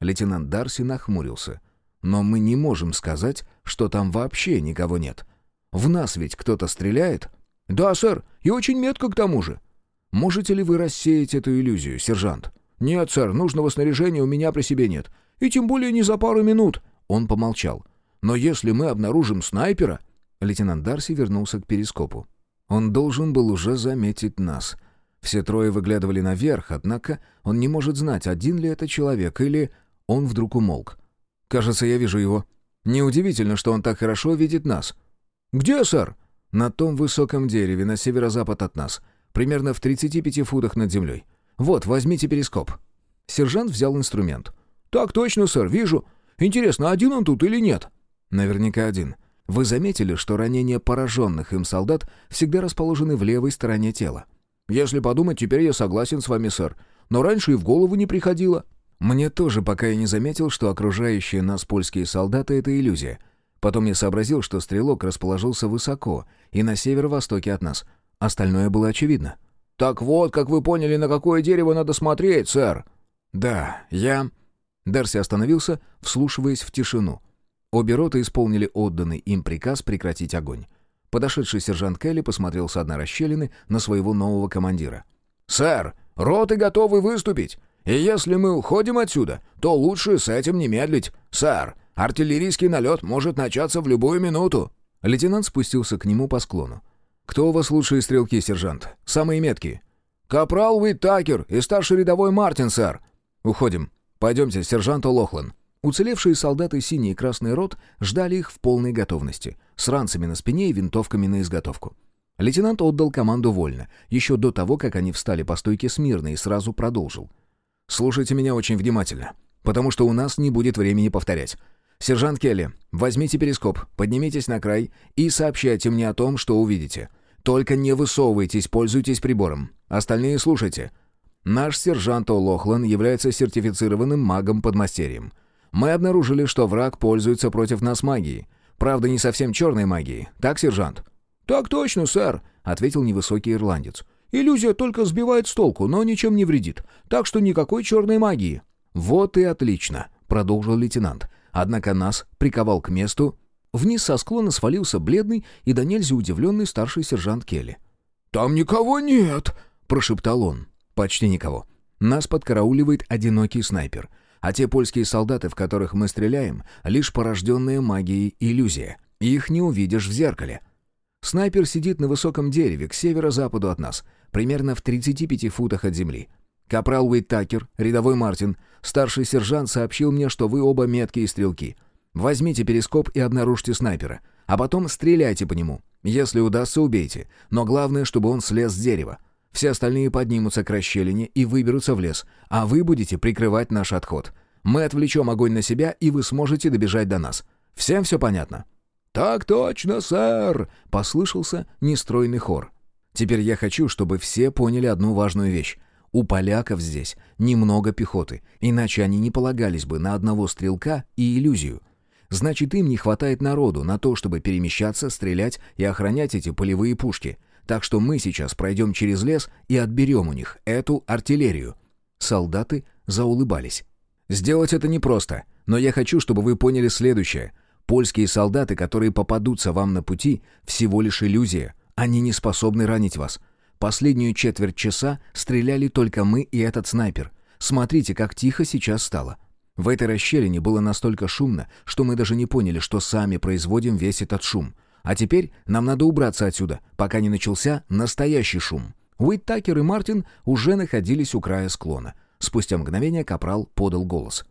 Лейтенант Дарси нахмурился. «Но мы не можем сказать, что там вообще никого нет. В нас ведь кто-то стреляет?» «Да, сэр, и очень метко к тому же». Можете ли вы рассеять эту иллюзию, сержант? Нет, сэр, нужного снаряжения у меня при себе нет. И тем более не за пару минут. Он помолчал. Но если мы обнаружим снайпера... Лейтенант Дарси вернулся к перископу. Он должен был уже заметить нас. Все трое выглядывали наверх, однако он не может знать, один ли это человек или... Он вдруг умолк. «Кажется, я вижу его. Неудивительно, что он так хорошо видит нас». «Где, сэр?» «На том высоком дереве, на северо-запад от нас примерно в 35 футах над землей. Вот, возьмите перископ». Сержант взял инструмент. «Так точно, сэр, вижу. Интересно, один он тут или нет?» «Наверняка один. Вы заметили, что ранения пораженных им солдат всегда расположены в левой стороне тела?» «Если подумать, теперь я согласен с вами, сэр. Но раньше и в голову не приходило». «Мне тоже пока я не заметил, что окружающие нас польские солдаты — это иллюзия. Потом я сообразил, что стрелок расположился высоко и на северо-востоке от нас — Остальное было очевидно. «Так вот, как вы поняли, на какое дерево надо смотреть, сэр!» «Да, я...» Дарси остановился, вслушиваясь в тишину. Обе роты исполнили отданный им приказ прекратить огонь. Подошедший сержант Келли посмотрел с одной расщелины на своего нового командира. «Сэр, роты готовы выступить. И если мы уходим отсюда, то лучше с этим не медлить. Сэр, артиллерийский налет может начаться в любую минуту». Лейтенант спустился к нему по склону. «Кто у вас лучшие стрелки, сержант? Самые меткие?» «Капрал Уиттакер и старший рядовой Мартин, сэр». «Уходим. Пойдемте, сержант О'Лохлан». Уцелевшие солдаты синий и красный рот ждали их в полной готовности, с ранцами на спине и винтовками на изготовку. Лейтенант отдал команду вольно, еще до того, как они встали по стойке смирно и сразу продолжил. «Слушайте меня очень внимательно, потому что у нас не будет времени повторять. Сержант Келли, возьмите перископ, поднимитесь на край и сообщайте мне о том, что увидите. Только не высовывайтесь, пользуйтесь прибором. Остальные слушайте. Наш сержант О'Лохлан является сертифицированным магом-подмастерьем. Мы обнаружили, что враг пользуется против нас магией. Правда, не совсем черной магией. Так, сержант?» «Так точно, сэр», — ответил невысокий ирландец. «Иллюзия только сбивает с толку, но ничем не вредит. Так что никакой черной магии». «Вот и отлично», — продолжил лейтенант. «Однако нас приковал к месту Вниз со склона свалился бледный и до нельзя удивленный старший сержант Келли. «Там никого нет!» — прошептал он. «Почти никого. Нас подкарауливает одинокий снайпер. А те польские солдаты, в которых мы стреляем, лишь порожденная магией иллюзия. Их не увидишь в зеркале. Снайпер сидит на высоком дереве к северо-западу от нас, примерно в 35 футах от земли. Капрал Уиттакер, рядовой Мартин, старший сержант сообщил мне, что вы оба меткие стрелки. Возьмите перископ и обнаружьте снайпера, а потом стреляйте по нему. Если удастся, убейте. Но главное, чтобы он слез с дерева. Все остальные поднимутся к расщелине и выберутся в лес, а вы будете прикрывать наш отход. Мы отвлечем огонь на себя, и вы сможете добежать до нас. Всем все понятно?» «Так точно, сэр!» — послышался нестройный хор. «Теперь я хочу, чтобы все поняли одну важную вещь. У поляков здесь немного пехоты, иначе они не полагались бы на одного стрелка и иллюзию. Значит, им не хватает народу на то, чтобы перемещаться, стрелять и охранять эти полевые пушки. Так что мы сейчас пройдем через лес и отберем у них эту артиллерию». Солдаты заулыбались. «Сделать это непросто, но я хочу, чтобы вы поняли следующее. Польские солдаты, которые попадутся вам на пути, всего лишь иллюзия. Они не способны ранить вас. Последнюю четверть часа стреляли только мы и этот снайпер. Смотрите, как тихо сейчас стало. В этой расщелине было настолько шумно, что мы даже не поняли, что сами производим весь этот шум. А теперь нам надо убраться отсюда, пока не начался настоящий шум. Уит Такер и Мартин уже находились у края склона. Спустя мгновение Капрал подал голос.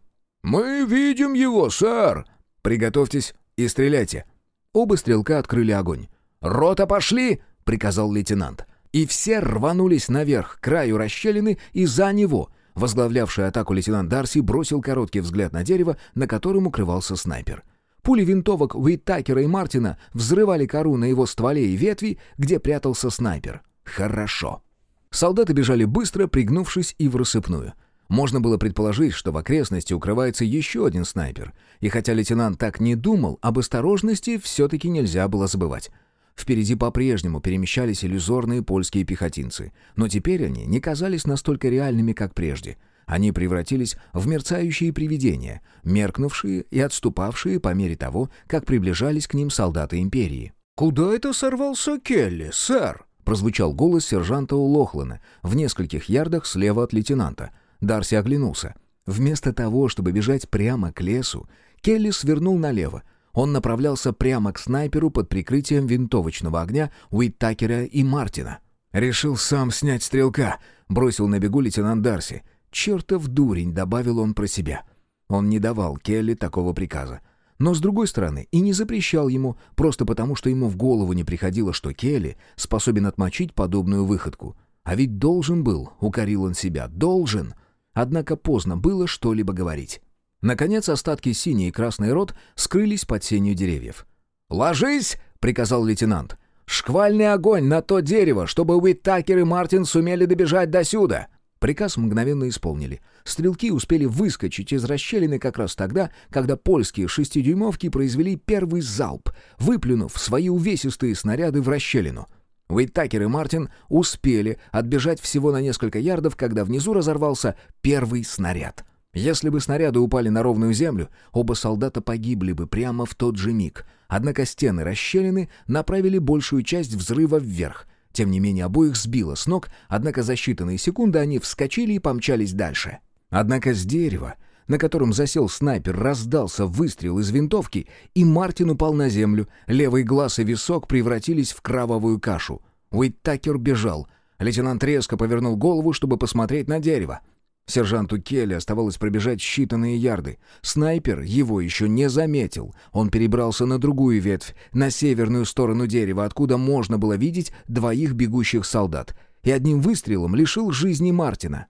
«Мы видим его, сэр!» «Приготовьтесь и стреляйте». Оба стрелка открыли огонь. «Рота, пошли!» — приказал лейтенант. И все рванулись наверх, к краю расщелины, и за него. Возглавлявший атаку лейтенант Дарси бросил короткий взгляд на дерево, на котором укрывался снайпер. Пули винтовок Уиттакера и Мартина взрывали кору на его стволе и ветви, где прятался снайпер. Хорошо. Солдаты бежали быстро, пригнувшись и в рассыпную. Можно было предположить, что в окрестности укрывается еще один снайпер. И хотя лейтенант так не думал, об осторожности все-таки нельзя было забывать. Впереди по-прежнему перемещались иллюзорные польские пехотинцы, но теперь они не казались настолько реальными, как прежде. Они превратились в мерцающие привидения, меркнувшие и отступавшие по мере того, как приближались к ним солдаты империи. «Куда это сорвался Келли, сэр?» прозвучал голос сержанта Улохлана в нескольких ярдах слева от лейтенанта. Дарси оглянулся. Вместо того, чтобы бежать прямо к лесу, Келли свернул налево. Он направлялся прямо к снайперу под прикрытием винтовочного огня Уиттакера и Мартина. «Решил сам снять стрелка», — бросил на бегу лейтенант Дарси. «Чертов дурень», — добавил он про себя. Он не давал Келли такого приказа. Но, с другой стороны, и не запрещал ему, просто потому, что ему в голову не приходило, что Келли способен отмочить подобную выходку. А ведь должен был, укорил он себя, должен. Однако поздно было что-либо говорить. Наконец остатки синий и красный рот скрылись под сенью деревьев. «Ложись!» — приказал лейтенант. «Шквальный огонь на то дерево, чтобы Уиттакер и Мартин сумели добежать до сюда!» Приказ мгновенно исполнили. Стрелки успели выскочить из расщелины как раз тогда, когда польские шестидюймовки произвели первый залп, выплюнув свои увесистые снаряды в расщелину — Уиттакер и Мартин успели отбежать всего на несколько ярдов, когда внизу разорвался первый снаряд. Если бы снаряды упали на ровную землю, оба солдата погибли бы прямо в тот же миг. Однако стены расщелины направили большую часть взрыва вверх. Тем не менее, обоих сбило с ног, однако за считанные секунды они вскочили и помчались дальше. Однако с дерева на котором засел снайпер, раздался выстрел из винтовки, и Мартин упал на землю. Левый глаз и висок превратились в кровавую кашу. Уиттакер бежал. Лейтенант резко повернул голову, чтобы посмотреть на дерево. Сержанту Келли оставалось пробежать считанные ярды. Снайпер его еще не заметил. Он перебрался на другую ветвь, на северную сторону дерева, откуда можно было видеть двоих бегущих солдат. И одним выстрелом лишил жизни Мартина.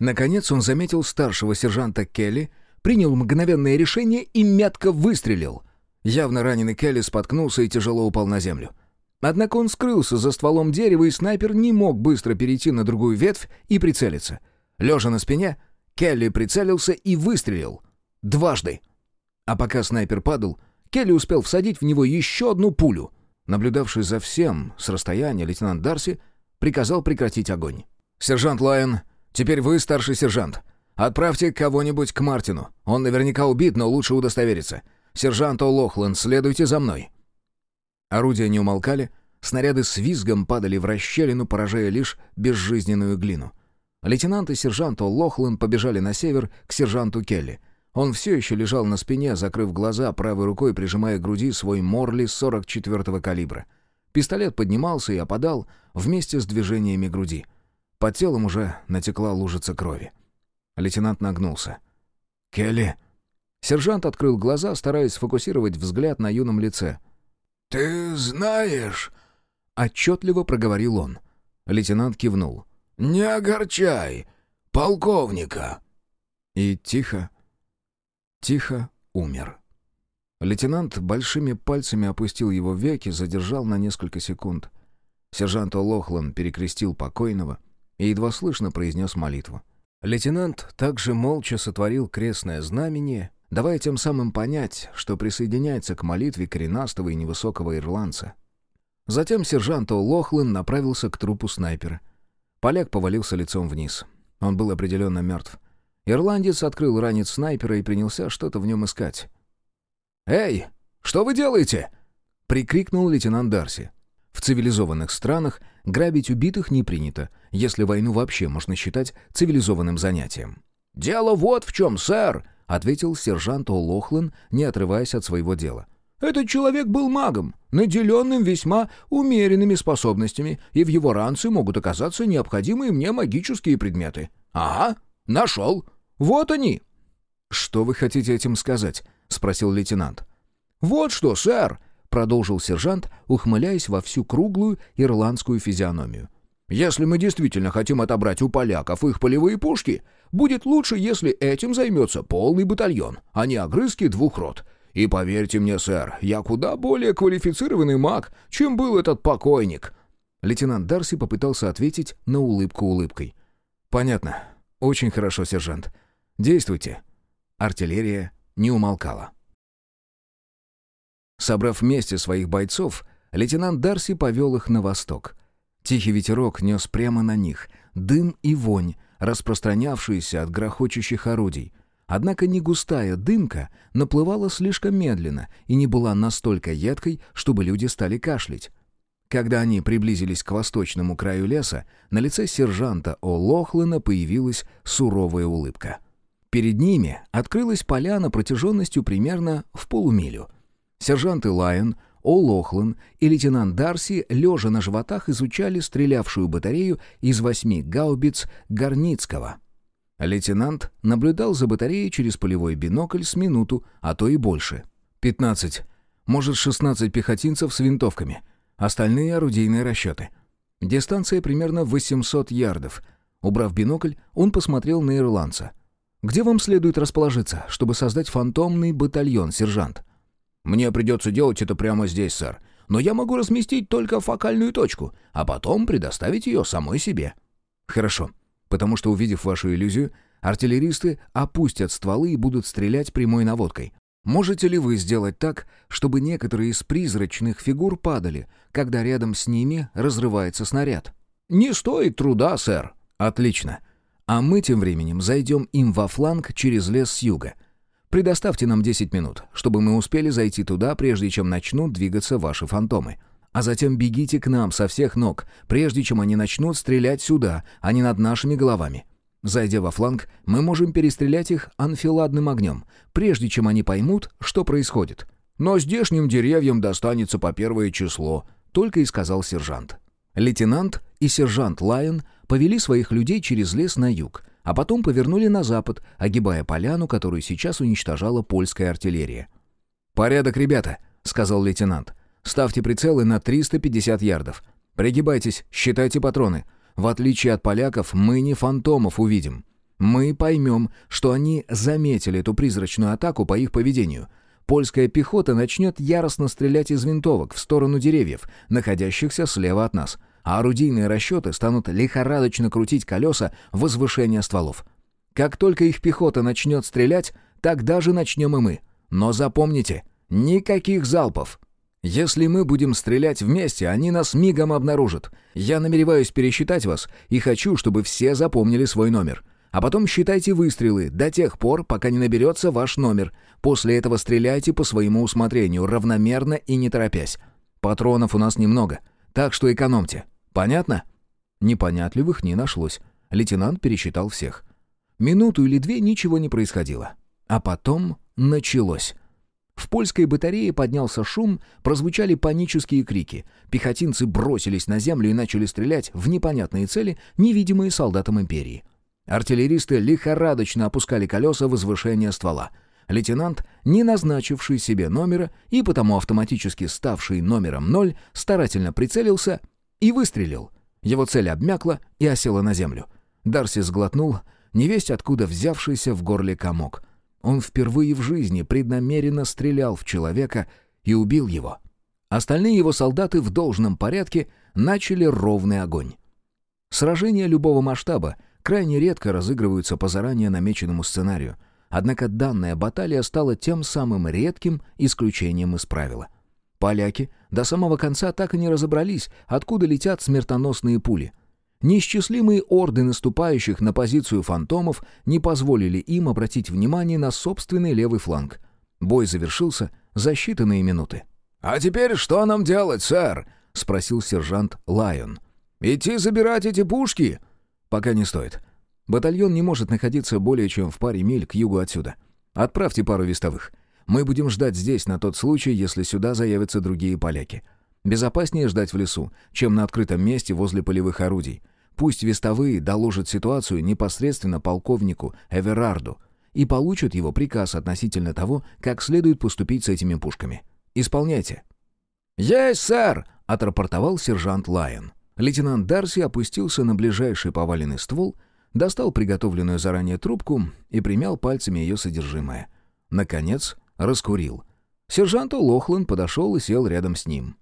Наконец он заметил старшего сержанта Келли, принял мгновенное решение и метко выстрелил. Явно раненый Келли споткнулся и тяжело упал на землю. Однако он скрылся за стволом дерева, и снайпер не мог быстро перейти на другую ветвь и прицелиться. Лежа на спине, Келли прицелился и выстрелил. Дважды. А пока снайпер падал, Келли успел всадить в него еще одну пулю. Наблюдавший за всем с расстояния лейтенант Дарси приказал прекратить огонь. «Сержант Лайон Теперь вы старший сержант. Отправьте кого-нибудь к Мартину. Он наверняка убит, но лучше удостовериться. Сержант О'Лохлан, следуйте за мной». Орудия не умолкали, снаряды с визгом падали в расщелину, поражая лишь безжизненную глину. Лейтенант и сержант О'Лохлан побежали на север к сержанту Келли. Он все еще лежал на спине, закрыв глаза, правой рукой прижимая к груди свой Морли 44-го калибра. Пистолет поднимался и опадал вместе с движениями груди — Под телом уже натекла лужица крови. Лейтенант нагнулся. «Келли!» Сержант открыл глаза, стараясь сфокусировать взгляд на юном лице. «Ты знаешь...» — отчетливо проговорил он. Лейтенант кивнул. «Не огорчай, полковника!» И тихо, тихо умер. Лейтенант большими пальцами опустил его веки, задержал на несколько секунд. Сержант О'Лохлан перекрестил покойного и едва слышно произнес молитву. Лейтенант также молча сотворил крестное знамение, давая тем самым понять, что присоединяется к молитве коренастого и невысокого ирландца. Затем сержант О'Лохлан направился к трупу снайпера. Поляк повалился лицом вниз. Он был определенно мертв. Ирландец открыл ранец снайпера и принялся что-то в нем искать. «Эй, что вы делаете?» — прикрикнул лейтенант Дарси. В цивилизованных странах грабить убитых не принято, если войну вообще можно считать цивилизованным занятием. «Дело вот в чем, сэр!» — ответил сержант О'Лохлан, не отрываясь от своего дела. «Этот человек был магом, наделенным весьма умеренными способностями, и в его ранце могут оказаться необходимые мне магические предметы. Ага, нашел. Вот они!» «Что вы хотите этим сказать?» — спросил лейтенант. «Вот что, сэр!» — продолжил сержант, ухмыляясь во всю круглую ирландскую физиономию. «Если мы действительно хотим отобрать у поляков их полевые пушки, будет лучше, если этим займется полный батальон, а не огрызки двух рот. И поверьте мне, сэр, я куда более квалифицированный маг, чем был этот покойник». Лейтенант Дарси попытался ответить на улыбку улыбкой. «Понятно. Очень хорошо, сержант. Действуйте». Артиллерия не умолкала. Собрав вместе своих бойцов, лейтенант Дарси повел их на восток. Тихий ветерок нес прямо на них, дым и вонь, распространявшиеся от грохочущих орудий. Однако не густая дымка наплывала слишком медленно и не была настолько едкой, чтобы люди стали кашлять. Когда они приблизились к восточному краю леса, на лице сержанта О'Лохлана появилась суровая улыбка — Перед ними открылась поляна протяженностью примерно в полумилю. Сержанты Лайон, О'Лохлан и лейтенант Дарси, лежа на животах, изучали стрелявшую батарею из восьми гаубиц Горницкого. Лейтенант наблюдал за батареей через полевой бинокль с минуту, а то и больше. «Пятнадцать, может, шестнадцать пехотинцев с винтовками. Остальные орудийные расчеты. Дистанция примерно 800 ярдов». Убрав бинокль, он посмотрел на ирландца — где вам следует расположиться, чтобы создать фантомный батальон, сержант?» «Мне придется делать это прямо здесь, сэр. Но я могу разместить только фокальную точку, а потом предоставить ее самой себе». «Хорошо, потому что, увидев вашу иллюзию, артиллеристы опустят стволы и будут стрелять прямой наводкой. Можете ли вы сделать так, чтобы некоторые из призрачных фигур падали, когда рядом с ними разрывается снаряд?» «Не стоит труда, сэр». «Отлично. А мы тем временем зайдем им во фланг через лес с юга. Предоставьте нам 10 минут, чтобы мы успели зайти туда, прежде чем начнут двигаться ваши фантомы. А затем бегите к нам со всех ног, прежде чем они начнут стрелять сюда, а не над нашими головами. Зайдя во фланг, мы можем перестрелять их анфиладным огнем, прежде чем они поймут, что происходит. Но здешним деревьям достанется по первое число, только и сказал сержант. Лейтенант и сержант Лайон повели своих людей через лес на юг, а потом повернули на запад, огибая поляну, которую сейчас уничтожала польская артиллерия. «Порядок, ребята», — сказал лейтенант. «Ставьте прицелы на 350 ярдов. Пригибайтесь, считайте патроны. В отличие от поляков, мы не фантомов увидим. Мы поймем, что они заметили эту призрачную атаку по их поведению. Польская пехота начнет яростно стрелять из винтовок в сторону деревьев, находящихся слева от нас а орудийные расчеты станут лихорадочно крутить колеса возвышения стволов. Как только их пехота начнет стрелять, тогда же начнем и мы. Но запомните, никаких залпов. Если мы будем стрелять вместе, они нас мигом обнаружат. Я намереваюсь пересчитать вас и хочу, чтобы все запомнили свой номер. А потом считайте выстрелы до тех пор, пока не наберется ваш номер. После этого стреляйте по своему усмотрению, равномерно и не торопясь. Патронов у нас немного, так что экономьте. Понятно?» Непонятливых не нашлось. Лейтенант пересчитал всех. Минуту или две ничего не происходило. А потом началось. В польской батарее поднялся шум, прозвучали панические крики. Пехотинцы бросились на землю и начали стрелять в непонятные цели, невидимые солдатам империи. Артиллеристы лихорадочно опускали колеса возвышения ствола. Лейтенант, не назначивший себе номера и потому автоматически ставший номером ноль, старательно прицелился и выстрелил. Его цель обмякла и осела на землю. Дарси сглотнул, невесть откуда взявшийся в горле комок. Он впервые в жизни преднамеренно стрелял в человека и убил его. Остальные его солдаты в должном порядке начали ровный огонь. Сражения любого масштаба крайне редко разыгрываются по заранее намеченному сценарию, однако данная баталия стала тем самым редким исключением из правила. Поляки до самого конца так и не разобрались, откуда летят смертоносные пули — Неисчислимые орды наступающих на позицию фантомов не позволили им обратить внимание на собственный левый фланг. Бой завершился за считанные минуты. «А теперь что нам делать, сэр?» — спросил сержант Лайон. «Идти забирать эти пушки?» «Пока не стоит. Батальон не может находиться более чем в паре миль к югу отсюда. Отправьте пару вестовых. Мы будем ждать здесь на тот случай, если сюда заявятся другие поляки. Безопаснее ждать в лесу, чем на открытом месте возле полевых орудий. Пусть вестовые доложат ситуацию непосредственно полковнику Эверарду и получат его приказ относительно того, как следует поступить с этими пушками. Исполняйте». «Есть, сэр!» — отрапортовал сержант Лайон. Лейтенант Дарси опустился на ближайший поваленный ствол, достал приготовленную заранее трубку и примял пальцами ее содержимое. Наконец, раскурил. Сержант Лохлан подошел и сел рядом с ним.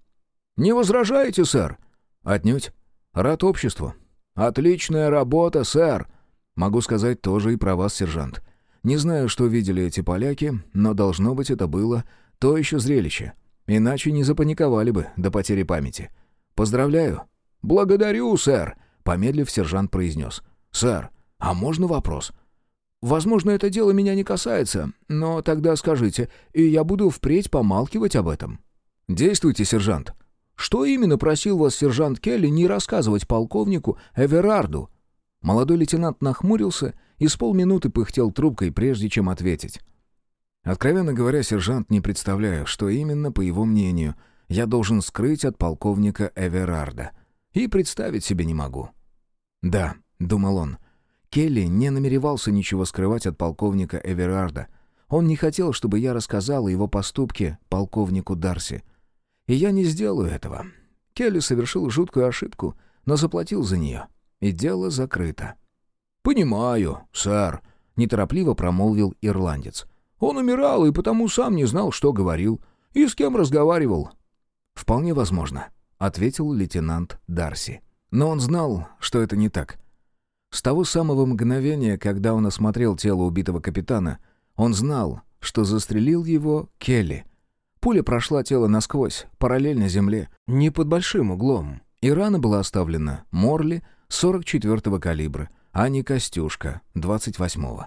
«Не возражаете, сэр?» «Отнюдь. Рад обществу. «Отличная работа, сэр!» «Могу сказать тоже и про вас, сержант. Не знаю, что видели эти поляки, но, должно быть, это было то еще зрелище. Иначе не запаниковали бы до потери памяти. Поздравляю!» «Благодарю, сэр!» — помедлив, сержант произнес. «Сэр, а можно вопрос?» «Возможно, это дело меня не касается, но тогда скажите, и я буду впредь помалкивать об этом». «Действуйте, сержант!» Что именно просил вас сержант Келли не рассказывать полковнику Эверарду?» Молодой лейтенант нахмурился и с полминуты пыхтел трубкой, прежде чем ответить. «Откровенно говоря, сержант, не представляю, что именно, по его мнению, я должен скрыть от полковника Эверарда. И представить себе не могу». «Да», — думал он, — Келли не намеревался ничего скрывать от полковника Эверарда. Он не хотел, чтобы я рассказал о его поступке полковнику Дарси. И я не сделаю этого. Келли совершил жуткую ошибку, но заплатил за нее. И дело закрыто. «Понимаю, сэр», — неторопливо промолвил ирландец. «Он умирал и потому сам не знал, что говорил. И с кем разговаривал». «Вполне возможно», — ответил лейтенант Дарси. Но он знал, что это не так. С того самого мгновения, когда он осмотрел тело убитого капитана, он знал, что застрелил его Келли, Пуля прошла тело насквозь, параллельно земле, не под большим углом. И рана была оставлена Морли 44-го калибра, а не Костюшка 28-го.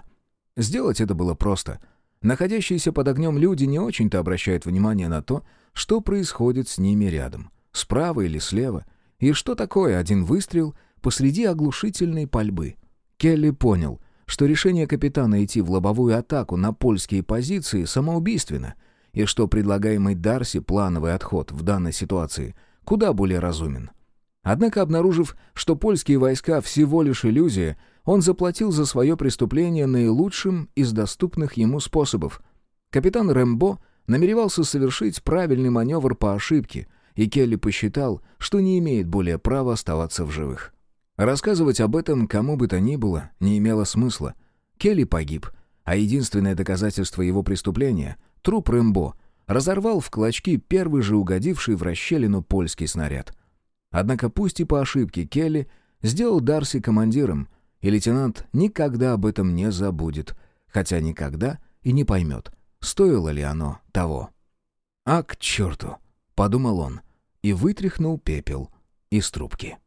Сделать это было просто. Находящиеся под огнем люди не очень-то обращают внимание на то, что происходит с ними рядом, справа или слева, и что такое один выстрел посреди оглушительной пальбы. Келли понял, что решение капитана идти в лобовую атаку на польские позиции самоубийственно — и что предлагаемый Дарси плановый отход в данной ситуации куда более разумен. Однако, обнаружив, что польские войска всего лишь иллюзия, он заплатил за свое преступление наилучшим из доступных ему способов. Капитан Рэмбо намеревался совершить правильный маневр по ошибке, и Келли посчитал, что не имеет более права оставаться в живых. Рассказывать об этом кому бы то ни было не имело смысла. Келли погиб, а единственное доказательство его преступления Труп Рэмбо разорвал в клочки первый же угодивший в расщелину польский снаряд. Однако пусть и по ошибке Келли сделал Дарси командиром, и лейтенант никогда об этом не забудет, хотя никогда и не поймет, стоило ли оно того. «А к черту!» — подумал он и вытряхнул пепел из трубки.